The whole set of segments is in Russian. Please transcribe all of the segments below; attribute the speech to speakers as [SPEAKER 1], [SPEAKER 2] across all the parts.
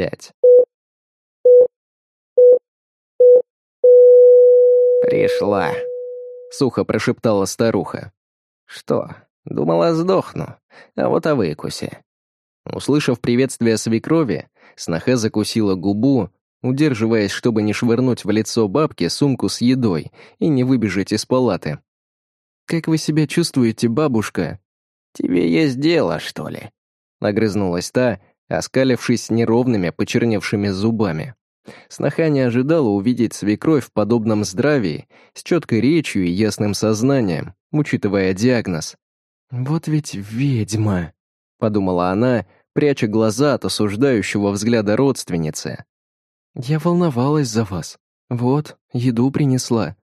[SPEAKER 1] пять. «Пришла», — сухо прошептала старуха. «Что, думала, сдохну, а вот о выкусе». Услышав приветствие свекрови, сноха закусила губу, удерживаясь, чтобы не швырнуть в лицо бабки сумку с едой и не выбежать из палаты. «Как вы себя чувствуете, бабушка?» «Тебе есть дело, что ли?» — огрызнулась та, оскалившись неровными, почерневшими зубами. Сноха не ожидала увидеть свекровь в подобном здравии, с четкой речью и ясным сознанием, учитывая диагноз. «Вот ведь ведьма», — подумала она, пряча глаза от осуждающего взгляда родственницы. «Я волновалась за вас. Вот, еду принесла».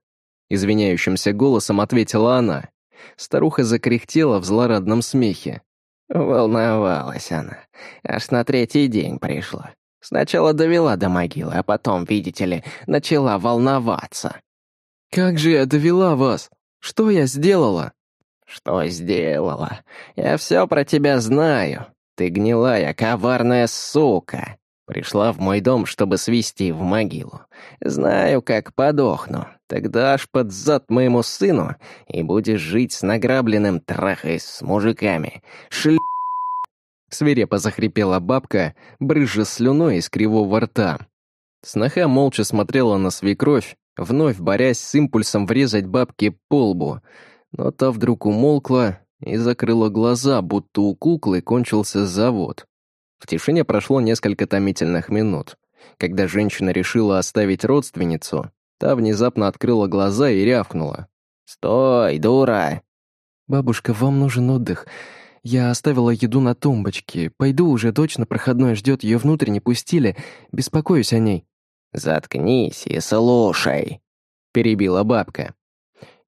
[SPEAKER 1] Извиняющимся голосом ответила она. Старуха закряхтела в злорадном смехе. Волновалась она. Аж на третий день пришла. Сначала довела до могилы, а потом, видите ли, начала волноваться. «Как же я довела вас? Что я сделала?» «Что сделала? Я все про тебя знаю. Ты гнилая, коварная сука. Пришла в мой дом, чтобы свести в могилу. Знаю, как подохну. Тогда аж под зад моему сыну и будешь жить с награбленным трахой с мужиками. Шль... Свирепо захрипела бабка, брызжа слюной из кривого рта. Сноха молча смотрела на свекровь, вновь борясь с импульсом врезать бабке по лбу, но та вдруг умолкла и закрыла глаза, будто у куклы кончился завод. В тишине прошло несколько томительных минут. Когда женщина решила оставить родственницу, та внезапно открыла глаза и рявкнула. «Стой, дура!» «Бабушка, вам нужен отдых. Я оставила еду на тумбочке. Пойду уже, дочь на проходной ждет, ее внутрь не пустили. Беспокоюсь о ней». «Заткнись и слушай», — перебила бабка.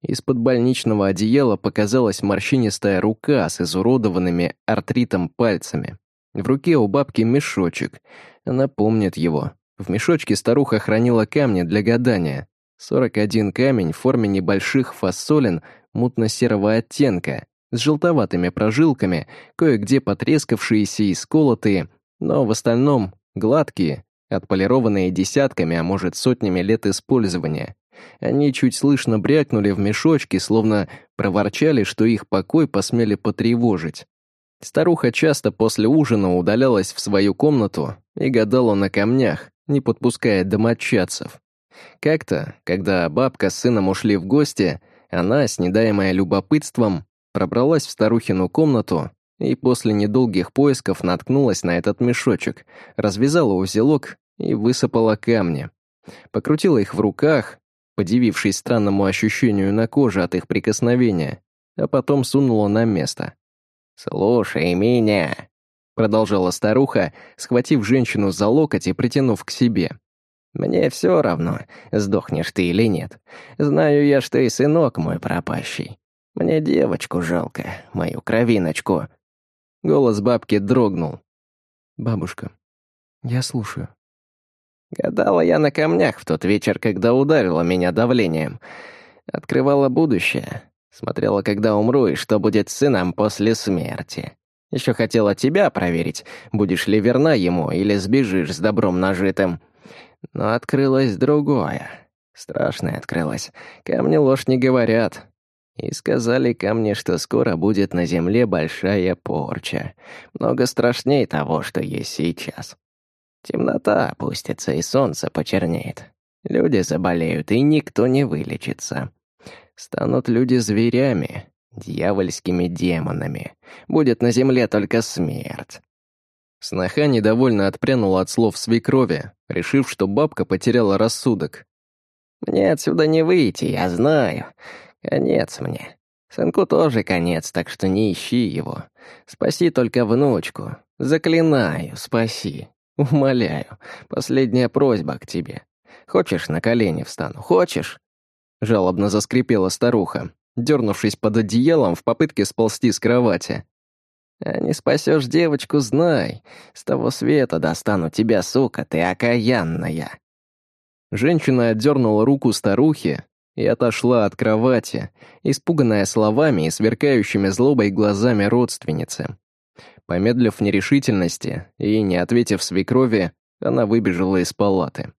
[SPEAKER 1] Из-под больничного одеяла показалась морщинистая рука с изуродованными артритом пальцами. В руке у бабки мешочек. Она помнит его. В мешочке старуха хранила камни для гадания. 41 камень в форме небольших фасолин мутно-серого оттенка, с желтоватыми прожилками, кое-где потрескавшиеся и сколотые, но в остальном гладкие, отполированные десятками, а может сотнями лет использования. Они чуть слышно брякнули в мешочки, словно проворчали, что их покой посмели потревожить. Старуха часто после ужина удалялась в свою комнату и гадала на камнях, не подпуская домочадцев. Как-то, когда бабка с сыном ушли в гости, она, снедаемая любопытством, пробралась в старухину комнату и после недолгих поисков наткнулась на этот мешочек, развязала узелок и высыпала камни. Покрутила их в руках, подивившись странному ощущению на коже от их прикосновения, а потом сунула на место. «Слушай меня», — продолжала старуха, схватив женщину за локоть и притянув к себе. «Мне все равно, сдохнешь ты или нет. Знаю я, что и сынок мой пропащий. Мне девочку жалко, мою кровиночку». Голос бабки дрогнул. «Бабушка, я слушаю». Гадала я на камнях в тот вечер, когда ударила меня давлением. Открывала будущее. Смотрела, когда умру и что будет с сыном после смерти. Еще хотела тебя проверить, будешь ли верна ему или сбежишь с добром нажитым. Но открылось другое. Страшное открылось. Камни ложь не говорят. И сказали камни, что скоро будет на земле большая порча. Много страшней того, что есть сейчас. Темнота опустится, и солнце почернеет. Люди заболеют, и никто не вылечится. Станут люди зверями, дьявольскими демонами. Будет на земле только смерть. Сноха недовольно отпрянула от слов свекрови, решив, что бабка потеряла рассудок. «Мне отсюда не выйти, я знаю. Конец мне. Сынку тоже конец, так что не ищи его. Спаси только внучку. Заклинаю, спаси. Умоляю. Последняя просьба к тебе. Хочешь, на колени встану? Хочешь? Жалобно заскрипела старуха, дернувшись под одеялом в попытке сползти с кровати. «А не спасешь девочку, знай. С того света достану тебя, сука, ты окаянная». Женщина отдернула руку старухи и отошла от кровати, испуганная словами и сверкающими злобой глазами родственницы. Помедлив в нерешительности и не ответив свекрови, она выбежала из палаты.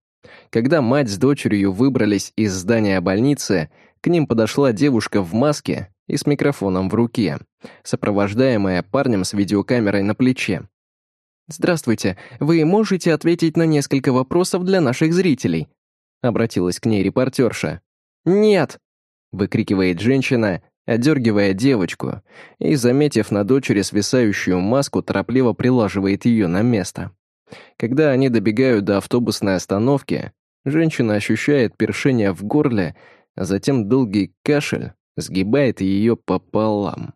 [SPEAKER 1] Когда мать с дочерью выбрались из здания больницы, к ним подошла девушка в маске и с микрофоном в руке, сопровождаемая парнем с видеокамерой на плече. «Здравствуйте, вы можете ответить на несколько вопросов для наших зрителей?» Обратилась к ней репортерша. «Нет!» — выкрикивает женщина, одергивая девочку, и, заметив на дочери свисающую маску, торопливо прилаживает ее на место. Когда они добегают до автобусной остановки, женщина ощущает першение в горле, а затем долгий кашель сгибает ее пополам.